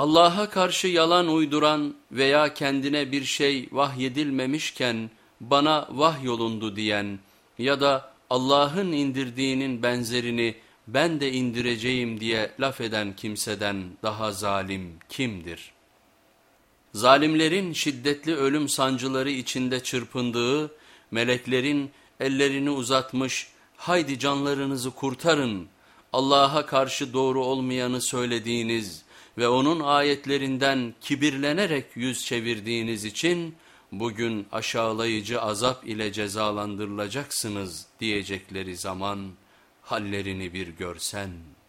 Allah'a karşı yalan uyduran veya kendine bir şey vahyedilmemişken bana vahyolundu diyen ya da Allah'ın indirdiğinin benzerini ben de indireceğim diye laf eden kimseden daha zalim kimdir? Zalimlerin şiddetli ölüm sancıları içinde çırpındığı, meleklerin ellerini uzatmış, haydi canlarınızı kurtarın, Allah'a karşı doğru olmayanı söylediğiniz ve onun ayetlerinden kibirlenerek yüz çevirdiğiniz için bugün aşağılayıcı azap ile cezalandırılacaksınız diyecekleri zaman hallerini bir görsen.''